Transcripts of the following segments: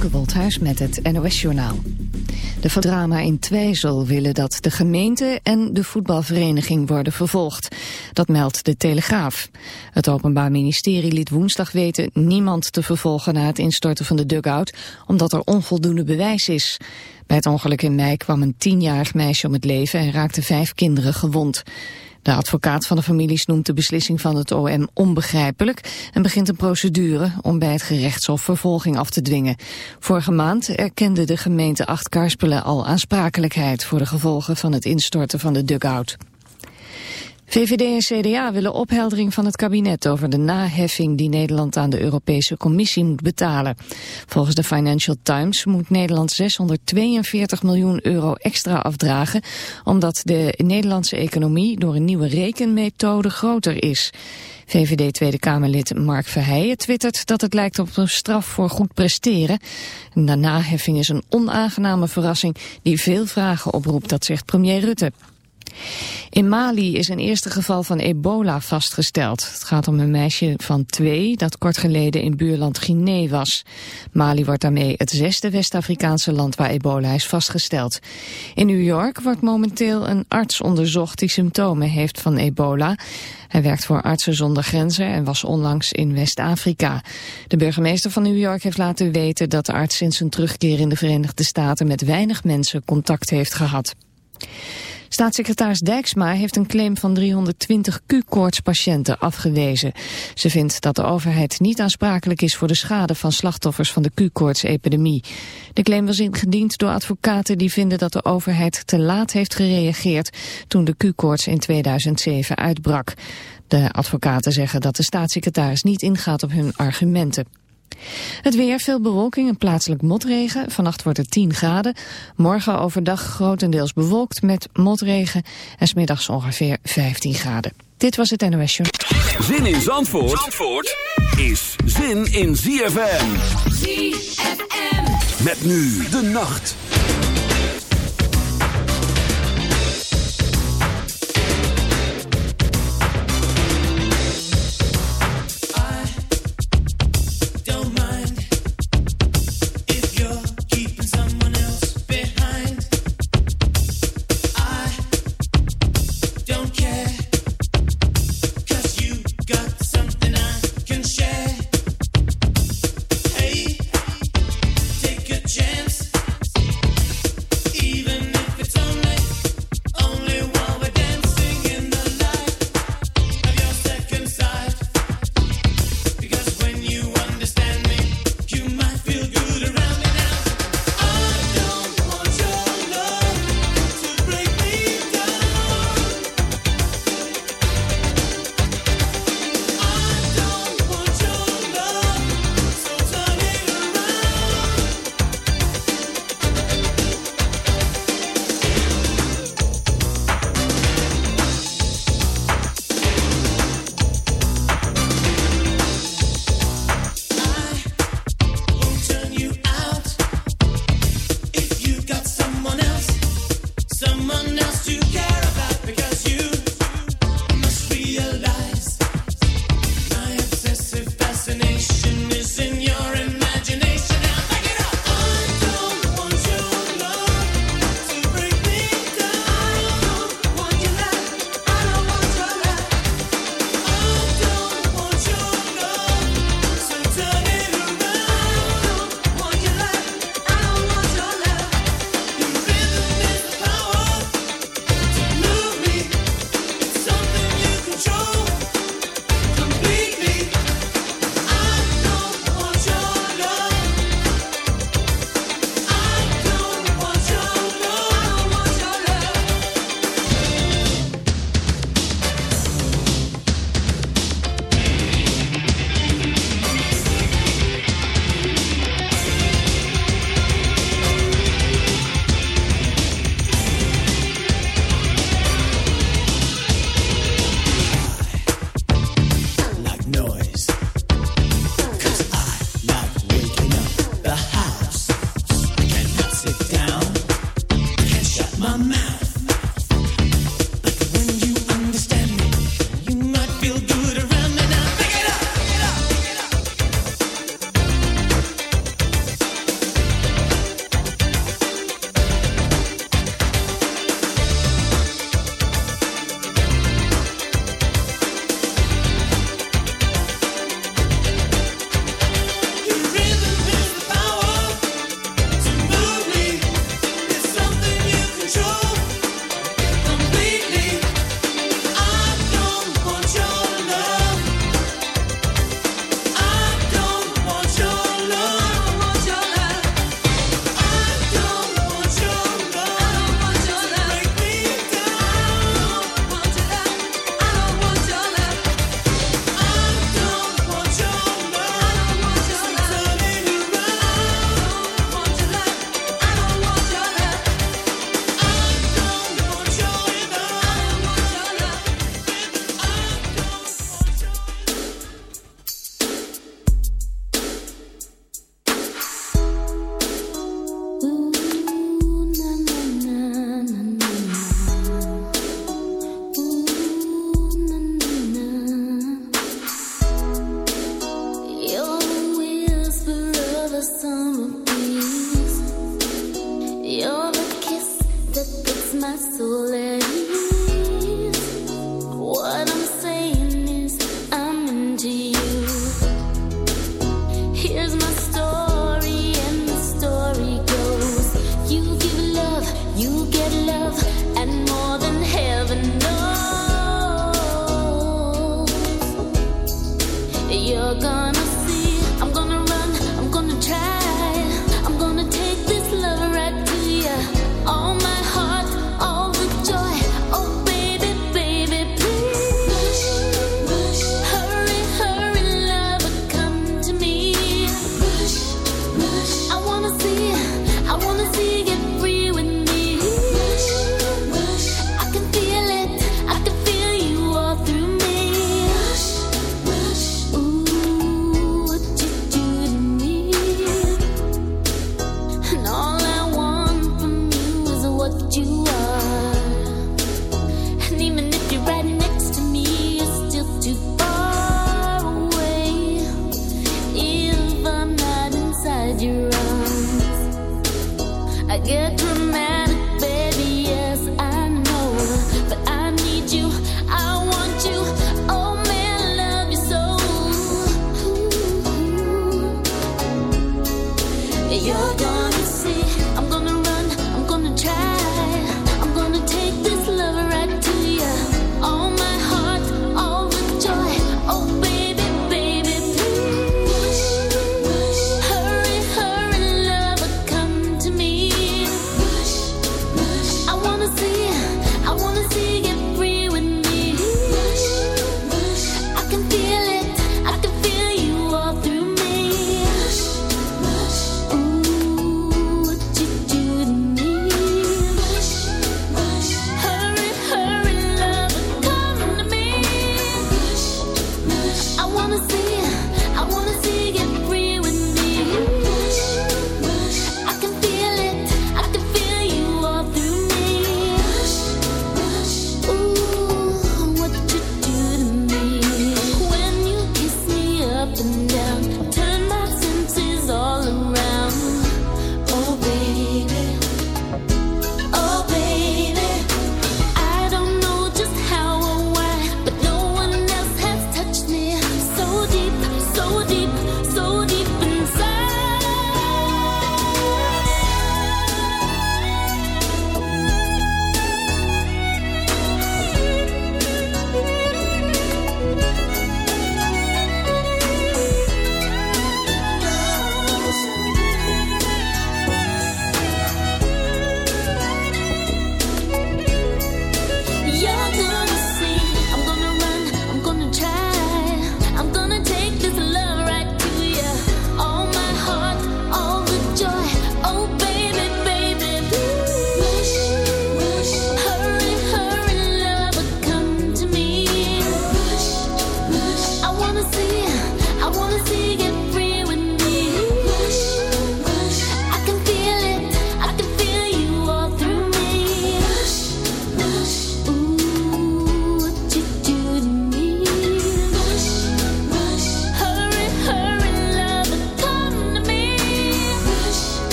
Femke met het NOS-journaal. De verdrama in Twijzel willen dat de gemeente en de voetbalvereniging worden vervolgd. Dat meldt de Telegraaf. Het Openbaar Ministerie liet woensdag weten niemand te vervolgen na het instorten van de dugout, omdat er onvoldoende bewijs is. Bij het ongeluk in mei kwam een tienjarig meisje om het leven en raakten vijf kinderen gewond. De advocaat van de families noemt de beslissing van het OM onbegrijpelijk en begint een procedure om bij het gerechtshof vervolging af te dwingen. Vorige maand erkende de gemeente Acht Karspelen al aansprakelijkheid voor de gevolgen van het instorten van de dugout. VVD en CDA willen opheldering van het kabinet over de naheffing die Nederland aan de Europese Commissie moet betalen. Volgens de Financial Times moet Nederland 642 miljoen euro extra afdragen, omdat de Nederlandse economie door een nieuwe rekenmethode groter is. VVD Tweede Kamerlid Mark Verheijen twittert dat het lijkt op een straf voor goed presteren. De naheffing is een onaangename verrassing die veel vragen oproept, dat zegt premier Rutte. In Mali is een eerste geval van ebola vastgesteld. Het gaat om een meisje van twee dat kort geleden in buurland Guinea was. Mali wordt daarmee het zesde West-Afrikaanse land waar ebola is vastgesteld. In New York wordt momenteel een arts onderzocht die symptomen heeft van ebola. Hij werkt voor Artsen zonder Grenzen en was onlangs in West-Afrika. De burgemeester van New York heeft laten weten dat de arts sinds zijn terugkeer in de Verenigde Staten met weinig mensen contact heeft gehad. Staatssecretaris Dijksma heeft een claim van 320 Q-koortspatiënten afgewezen. Ze vindt dat de overheid niet aansprakelijk is voor de schade van slachtoffers van de Q-koortsepidemie. De claim was ingediend door advocaten die vinden dat de overheid te laat heeft gereageerd toen de Q-koorts in 2007 uitbrak. De advocaten zeggen dat de staatssecretaris niet ingaat op hun argumenten. Het weer, veel bewolking en plaatselijk motregen. Vannacht wordt het 10 graden. Morgen overdag grotendeels bewolkt met motregen. En smiddags ongeveer 15 graden. Dit was het NOS Show. Zin in Zandvoort, Zandvoort is zin in ZFM. ZFM. Met nu de nacht. your arms. I get.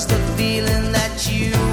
just the feeling that you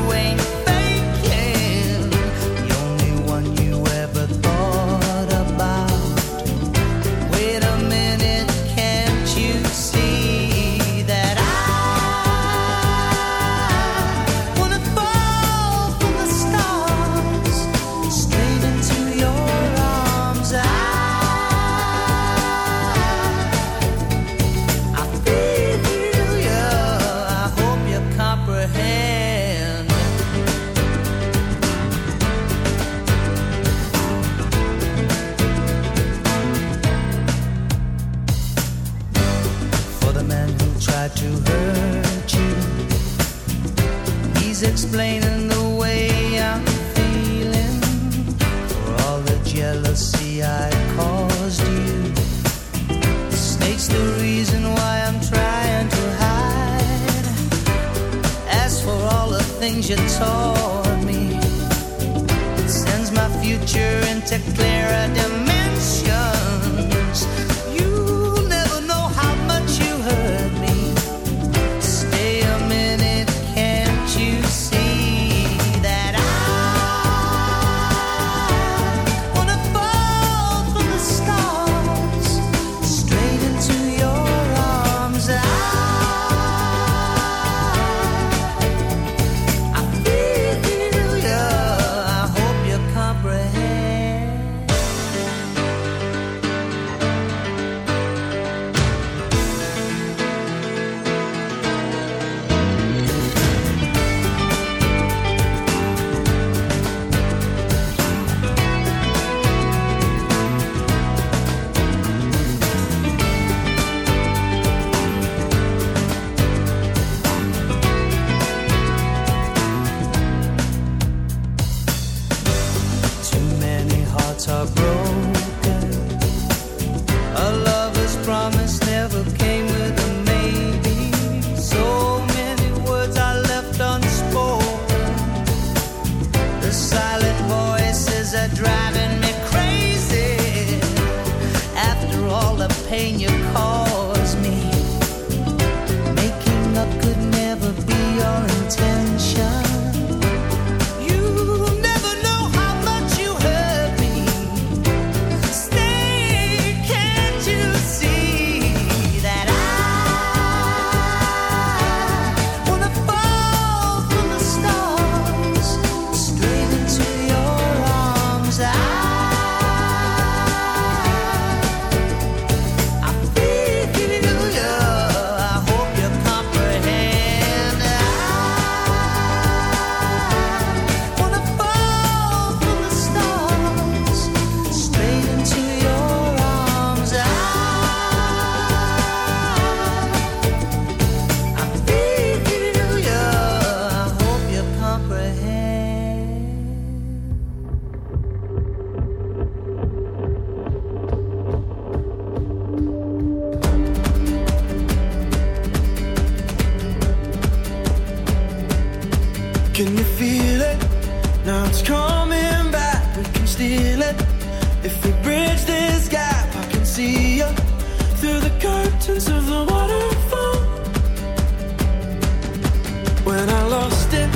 when I lost it.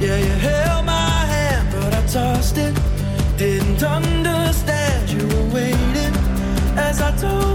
Yeah, you held my hand, but I tossed it. Didn't understand you were waiting as I told.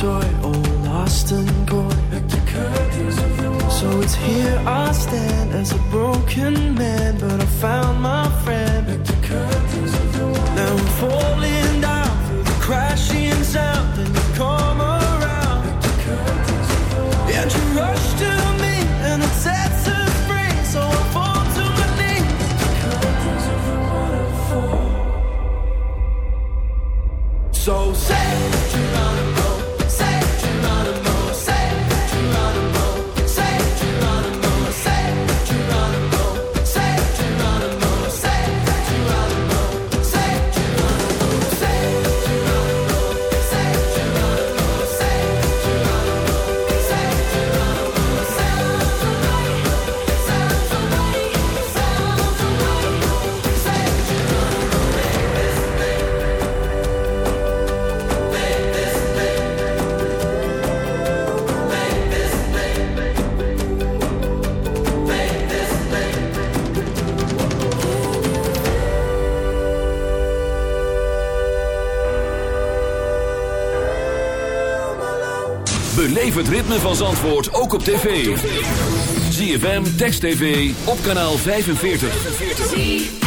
Toy, all lost and gone. So it's here I stand as a broken man, but I found my friend. Now I'm falling van Zandvoort ook op tv. ZFM, Text TV, op kanaal 45.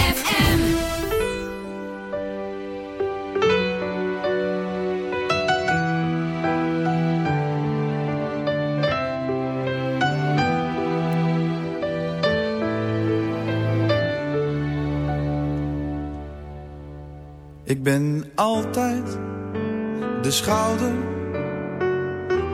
Ik ben altijd de schouder,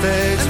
steeds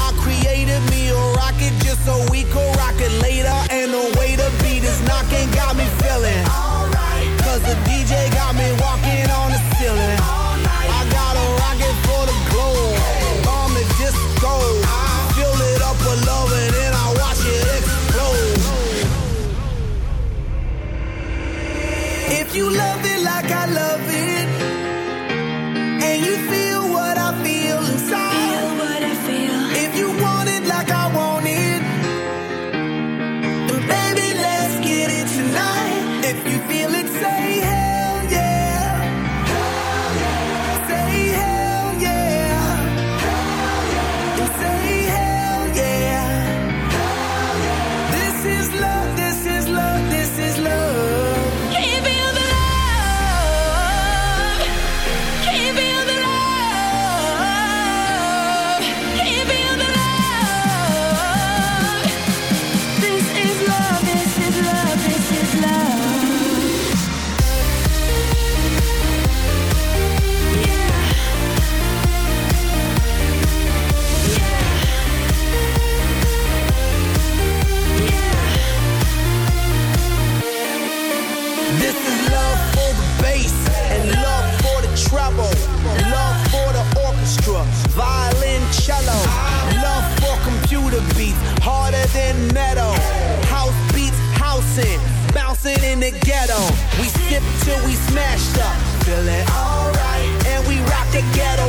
The DJ got me This is love for the bass and love for the treble, love for the orchestra, violin, cello, love for computer beats, harder than metal, house beats, in the ghetto. We sip till we smashed up, feeling alright, and we rock the ghetto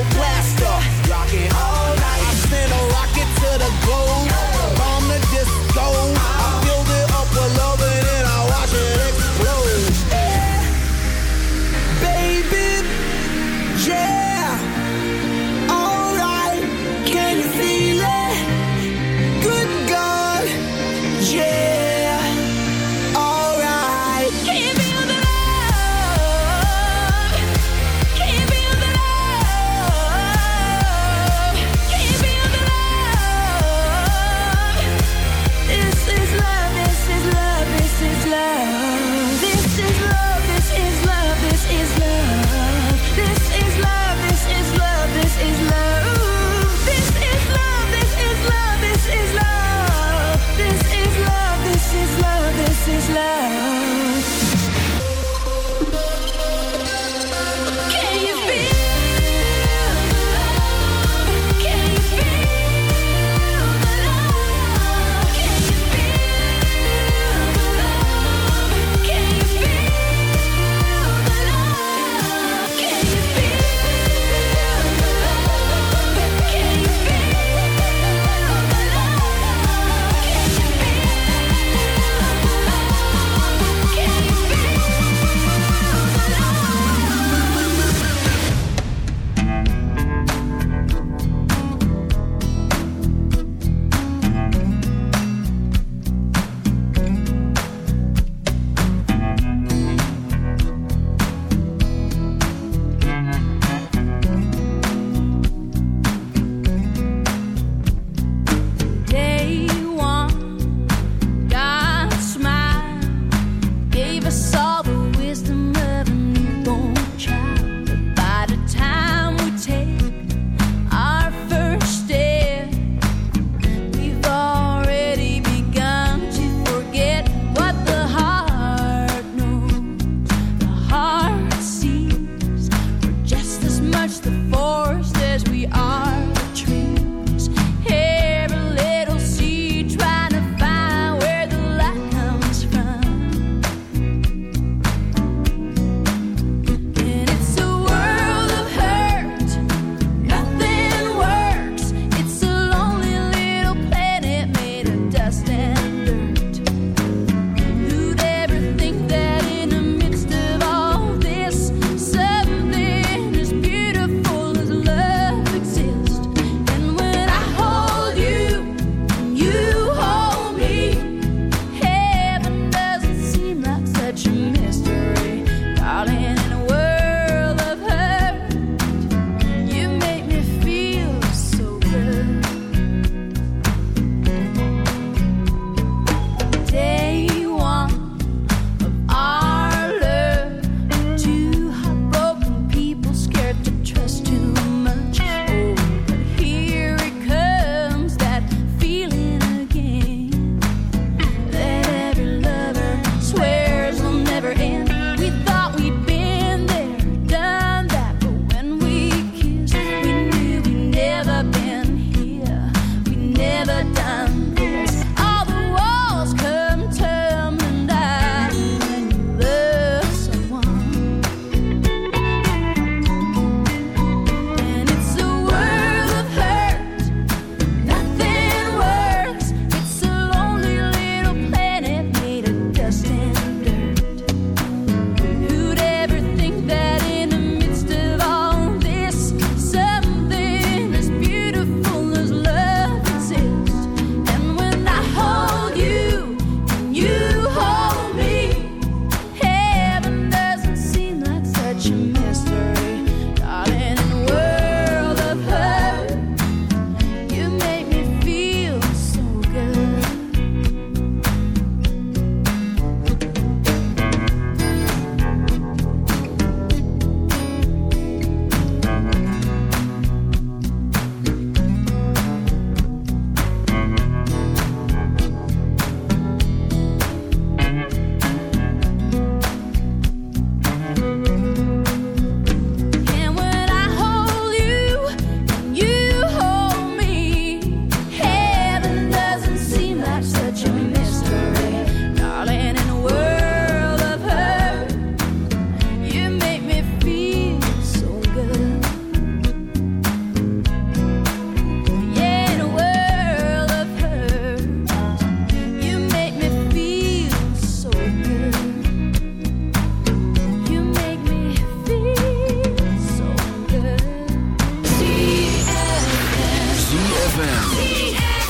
ZFM.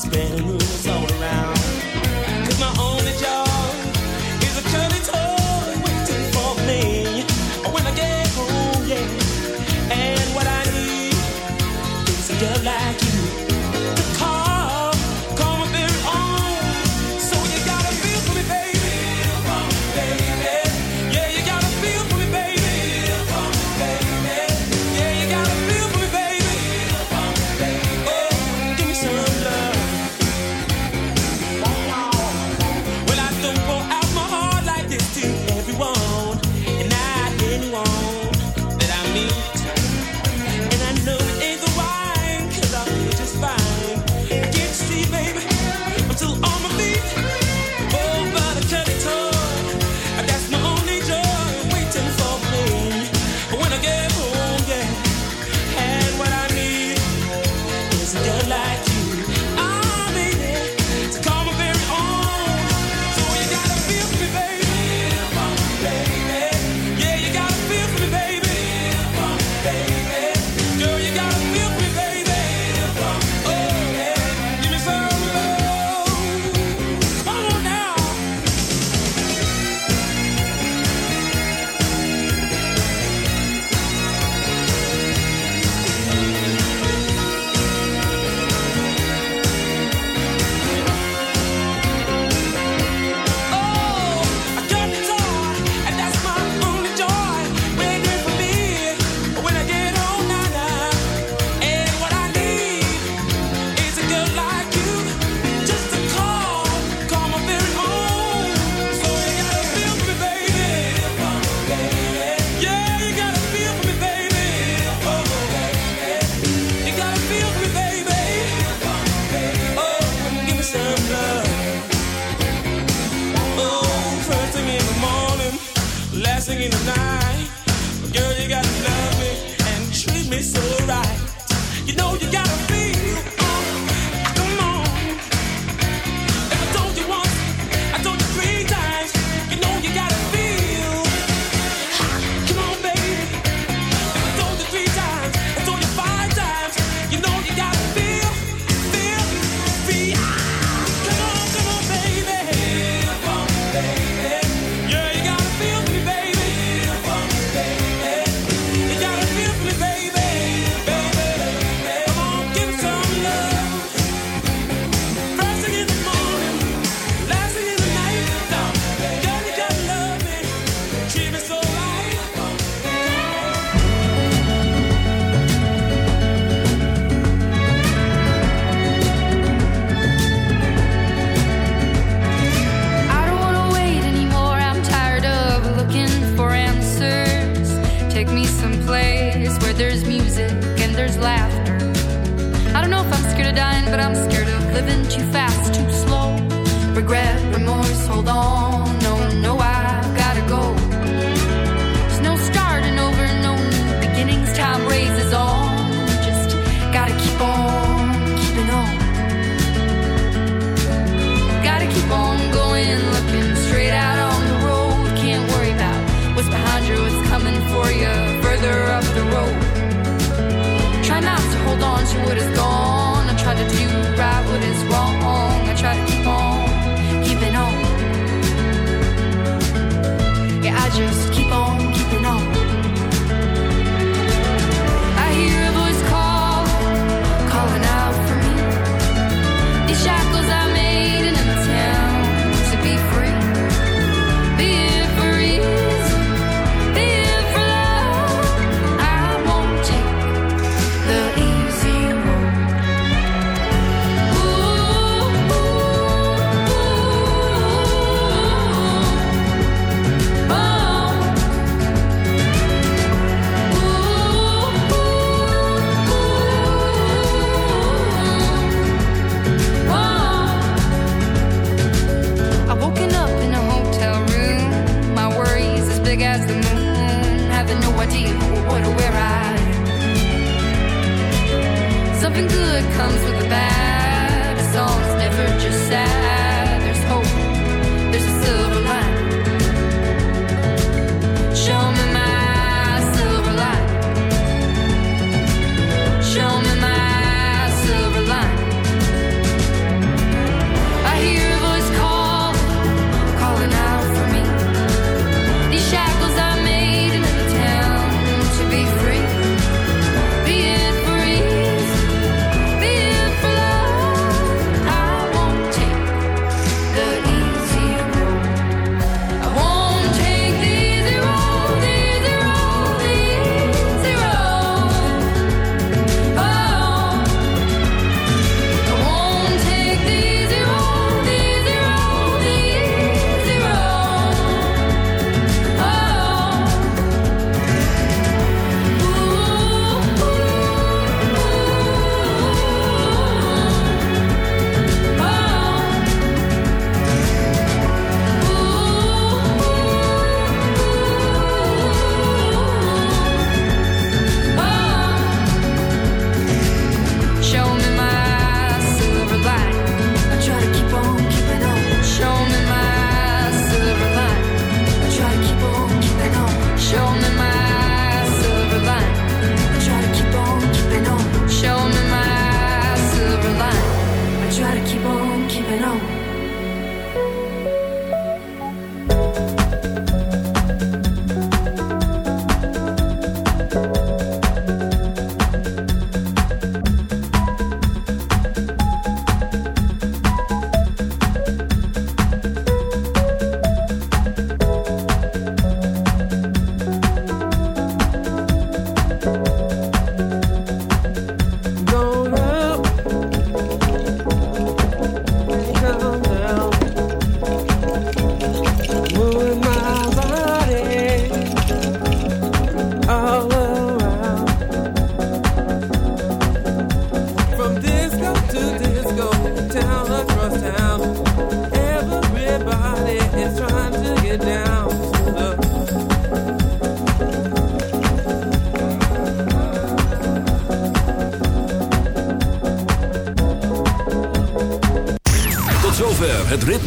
Spinning rooms. is singing tonight.